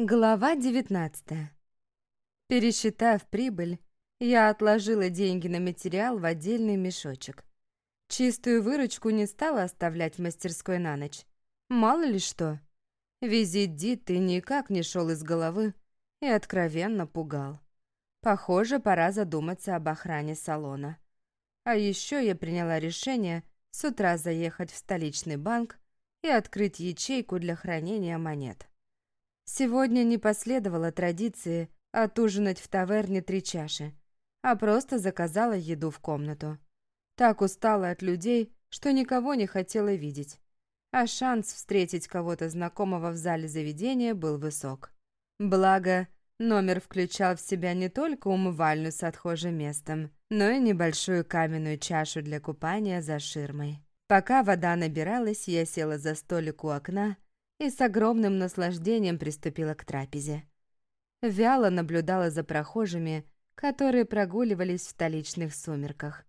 Глава 19 Пересчитав прибыль, я отложила деньги на материал в отдельный мешочек. Чистую выручку не стала оставлять в мастерской на ночь. Мало ли что. Визит Диты никак не шел из головы и откровенно пугал. Похоже, пора задуматься об охране салона. А еще я приняла решение с утра заехать в столичный банк и открыть ячейку для хранения монет. Сегодня не последовало традиции отужинать в таверне три чаши, а просто заказала еду в комнату. Так устала от людей, что никого не хотела видеть. А шанс встретить кого-то знакомого в зале заведения был высок. Благо, номер включал в себя не только умывальню с отхожим местом, но и небольшую каменную чашу для купания за ширмой. Пока вода набиралась, я села за столик у окна и с огромным наслаждением приступила к трапезе. Вяло наблюдала за прохожими, которые прогуливались в столичных сумерках.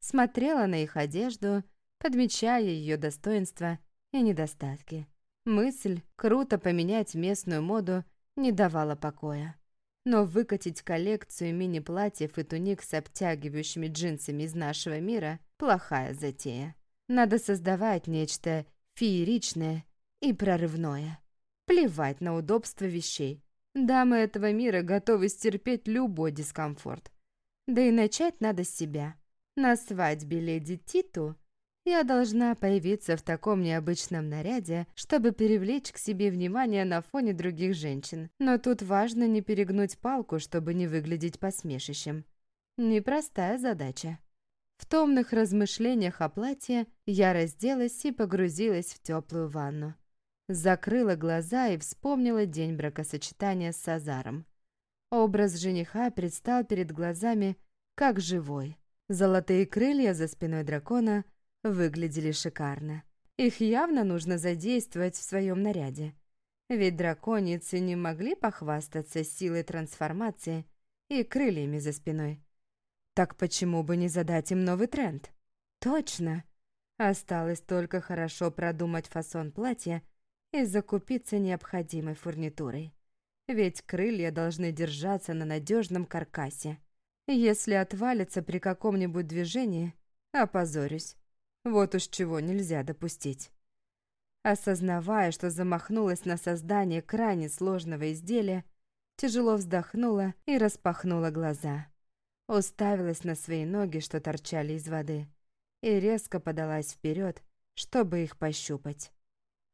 Смотрела на их одежду, подмечая ее достоинства и недостатки. Мысль круто поменять местную моду не давала покоя. Но выкатить коллекцию мини-платьев и туник с обтягивающими джинсами из нашего мира – плохая затея. Надо создавать нечто фееричное и прорывное. Плевать на удобство вещей. Дамы этого мира готовы стерпеть любой дискомфорт. Да и начать надо с себя. На свадьбе леди Титу я должна появиться в таком необычном наряде, чтобы привлечь к себе внимание на фоне других женщин. Но тут важно не перегнуть палку, чтобы не выглядеть посмешищем. Непростая задача. В томных размышлениях о платье я разделась и погрузилась в теплую ванну. Закрыла глаза и вспомнила день бракосочетания с Сазаром. Образ жениха предстал перед глазами как живой. Золотые крылья за спиной дракона выглядели шикарно. Их явно нужно задействовать в своем наряде. Ведь драконицы не могли похвастаться силой трансформации и крыльями за спиной. Так почему бы не задать им новый тренд? Точно! Осталось только хорошо продумать фасон платья и закупиться необходимой фурнитурой. Ведь крылья должны держаться на надежном каркасе. Если отвалится при каком-нибудь движении, опозорюсь. Вот уж чего нельзя допустить. Осознавая, что замахнулась на создание крайне сложного изделия, тяжело вздохнула и распахнула глаза. Уставилась на свои ноги, что торчали из воды, и резко подалась вперед, чтобы их пощупать.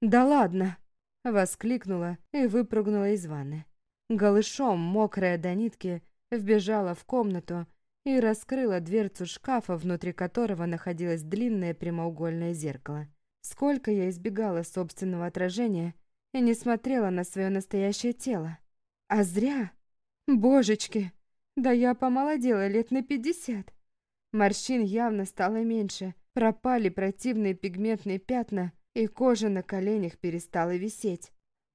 «Да ладно!» — воскликнула и выпрыгнула из ванны. Голышом, мокрая до нитки, вбежала в комнату и раскрыла дверцу шкафа, внутри которого находилось длинное прямоугольное зеркало. Сколько я избегала собственного отражения и не смотрела на свое настоящее тело. А зря! Божечки! Да я помолодела лет на пятьдесят. Морщин явно стало меньше, пропали противные пигментные пятна, и кожа на коленях перестала висеть.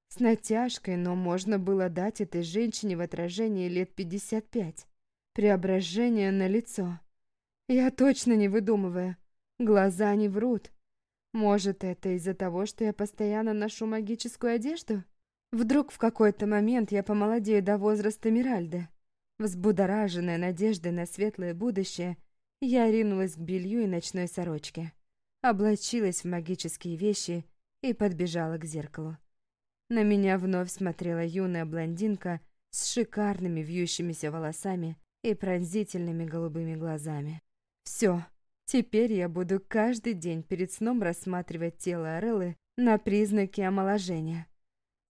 С натяжкой, но можно было дать этой женщине в отражении лет 55. Преображение на лицо. Я точно не выдумываю. Глаза не врут. Может, это из-за того, что я постоянно ношу магическую одежду? Вдруг в какой-то момент я помолодею до возраста Миральды. Взбудораженная надеждой на светлое будущее, я ринулась к белью и ночной сорочке облачилась в магические вещи и подбежала к зеркалу. На меня вновь смотрела юная блондинка с шикарными вьющимися волосами и пронзительными голубыми глазами. Все, теперь я буду каждый день перед сном рассматривать тело Ореллы на признаки омоложения.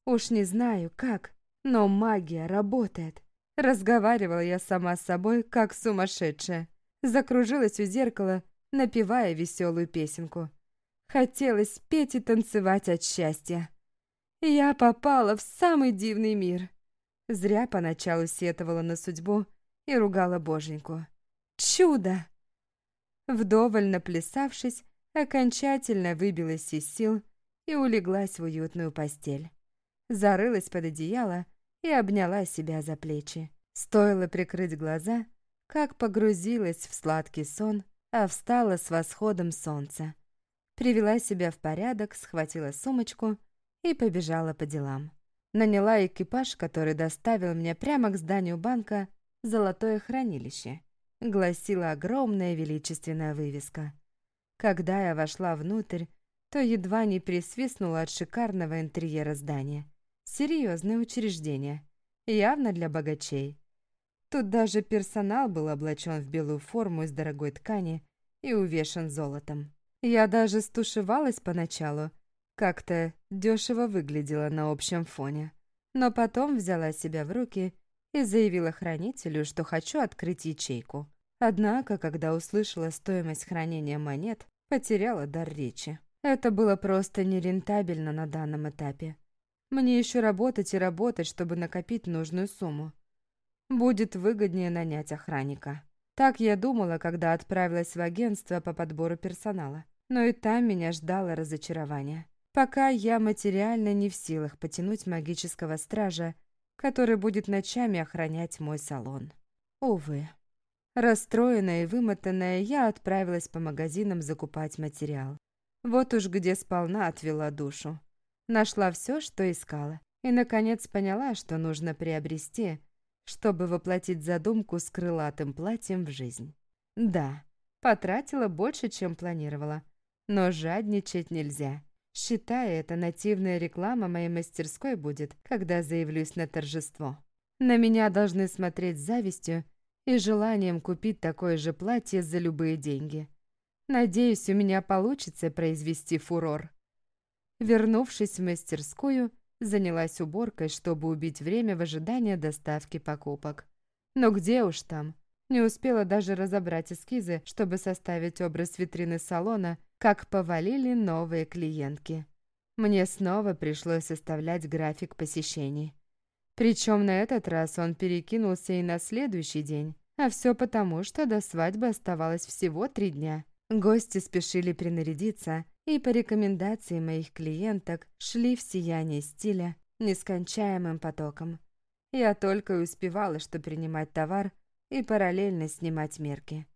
Уж не знаю, как, но магия работает. Разговаривала я сама с собой, как сумасшедшая. Закружилась у зеркала напевая веселую песенку. Хотелось петь и танцевать от счастья. Я попала в самый дивный мир. Зря поначалу сетовала на судьбу и ругала боженьку. Чудо! Вдоволь наплясавшись, окончательно выбилась из сил и улеглась в уютную постель. Зарылась под одеяло и обняла себя за плечи. Стоило прикрыть глаза, как погрузилась в сладкий сон а встала с восходом солнца. Привела себя в порядок, схватила сумочку и побежала по делам. Наняла экипаж, который доставил меня прямо к зданию банка «Золотое хранилище», гласила огромная величественная вывеска. Когда я вошла внутрь, то едва не присвистнула от шикарного интерьера здания. Серьезное учреждение, явно для богачей. Тут даже персонал был облачен в белую форму из дорогой ткани и увешан золотом. Я даже стушевалась поначалу, как-то дешево выглядела на общем фоне. Но потом взяла себя в руки и заявила хранителю, что хочу открыть ячейку. Однако, когда услышала стоимость хранения монет, потеряла дар речи. Это было просто нерентабельно на данном этапе. Мне еще работать и работать, чтобы накопить нужную сумму. Будет выгоднее нанять охранника. Так я думала, когда отправилась в агентство по подбору персонала. Но и там меня ждало разочарование. Пока я материально не в силах потянуть магического стража, который будет ночами охранять мой салон. Увы. Расстроенная и вымотанная, я отправилась по магазинам закупать материал. Вот уж где сполна отвела душу. Нашла все, что искала, и, наконец, поняла, что нужно приобрести, чтобы воплотить задумку с крылатым платьем в жизнь. Да, потратила больше, чем планировала, но жадничать нельзя. Считая это нативная реклама моей мастерской будет, когда заявлюсь на торжество. На меня должны смотреть с завистью и желанием купить такое же платье за любые деньги. Надеюсь, у меня получится произвести фурор. Вернувшись в мастерскую, занялась уборкой, чтобы убить время в ожидании доставки покупок. Но где уж там? Не успела даже разобрать эскизы, чтобы составить образ витрины салона, как повалили новые клиентки. Мне снова пришлось составлять график посещений. Причем на этот раз он перекинулся и на следующий день, а все потому, что до свадьбы оставалось всего три дня. Гости спешили принарядиться, и по рекомендации моих клиенток шли в сияние стиля нескончаемым потоком. Я только и успевала, что принимать товар и параллельно снимать мерки.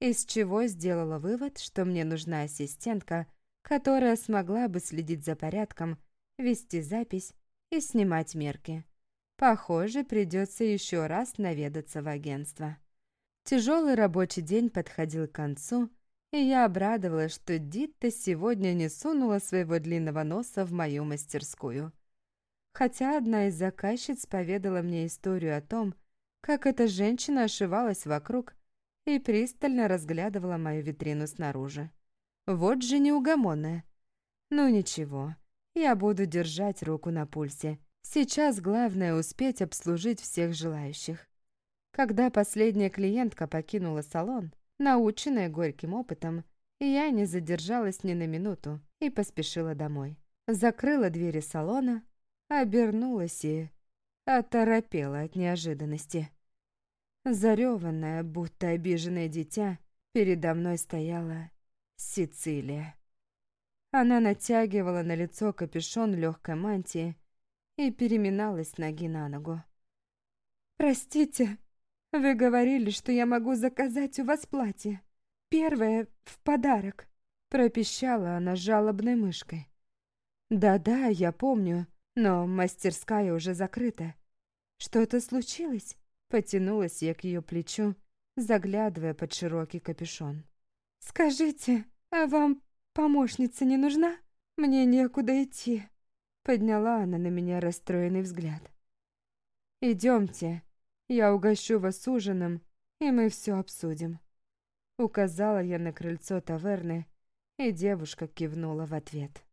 Из чего сделала вывод, что мне нужна ассистентка, которая смогла бы следить за порядком, вести запись и снимать мерки. Похоже, придется еще раз наведаться в агентство. Тяжелый рабочий день подходил к концу, и я обрадовалась, что Дитта сегодня не сунула своего длинного носа в мою мастерскую. Хотя одна из заказчиц поведала мне историю о том, как эта женщина ошивалась вокруг и пристально разглядывала мою витрину снаружи. Вот же неугомонная. Ну ничего, я буду держать руку на пульсе. Сейчас главное успеть обслужить всех желающих. Когда последняя клиентка покинула салон, Наученная горьким опытом, я не задержалась ни на минуту и поспешила домой. Закрыла двери салона, обернулась и оторопела от неожиданности. Зареванная, будто обиженное дитя, передо мной стояла Сицилия. Она натягивала на лицо капюшон легкой мантии и переминалась ноги на ногу. «Простите», вы говорили, что я могу заказать у вас платье. Первое в подарок. Пропищала она жалобной мышкой. Да-да, я помню, но мастерская уже закрыта. Что-то случилось? Потянулась я к ее плечу, заглядывая под широкий капюшон. «Скажите, а вам помощница не нужна? Мне некуда идти». Подняла она на меня расстроенный взгляд. «Идемте, я угощу вас ужином, и мы все обсудим». Указала я на крыльцо таверны, и девушка кивнула в ответ.